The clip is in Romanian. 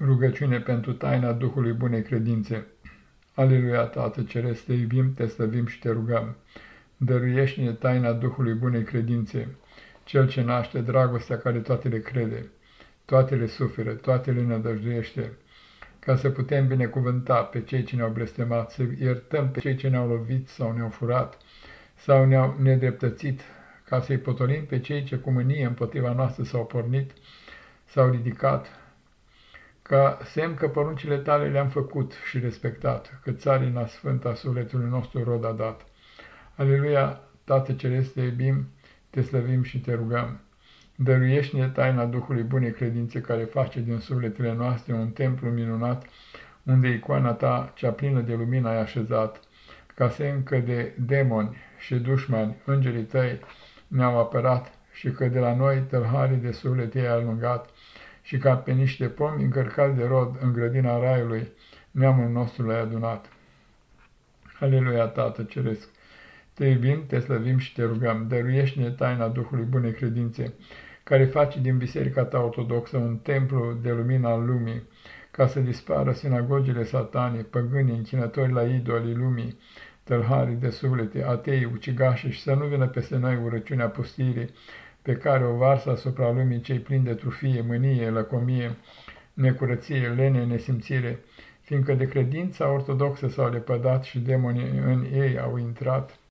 Rugăciune pentru taina Duhului Bunei Credințe. Aleluia, Tată Ceresc, te iubim, te slăvim și te rugăm. Dăruiește-ne taina Duhului Bunei Credințe, Cel ce naște dragostea care toate le crede, toate le suferă, toate le nădăjduiește, ca să putem binecuvânta pe cei ce ne-au blestemat, să iertăm pe cei ce ne-au lovit sau ne-au furat, sau ne-au nedreptățit, ca să-i potolim pe cei ce cu mânie împotriva noastră s-au pornit, s-au ridicat, ca semn că poruncile tale le-am făcut și respectat, că țarina sfântă a sufletului nostru rod a dat. Aleluia, Tată Celeste, te iubim, te slăvim și te rugăm. Dăruiește-ne taina Duhului Bunei Credințe care face din sufletele noastre un templu minunat, unde icoana ta, cea plină de lumină, ai așezat, ca semn că de demoni și dușmani, îngerii tăi, ne-au apărat și că de la noi tălharii de suflet ei alungat, și ca pe niște pomi încărcați de rod în grădina raiului, neamul nostru l-ai adunat. Aleluia, Tată Ceresc! Te iubim, te slăvim și te rugăm, dăruiește-ne taina Duhului Bunei Credințe, care face din Biserica ta ortodoxă un templu de lumina al lumii, ca să dispară sinagogile satanii, păgânii, închinători la idolii lumii, tălharii de suflete, atei, ucigași și să nu vină peste noi urăciunea pustirii, pe care o varsă asupra lumii cei plini de trufie, mânie, lăcomie, necurăție, lene, nesimțire, fiindcă de credința ortodoxă s-au lepădat și demonii în ei au intrat,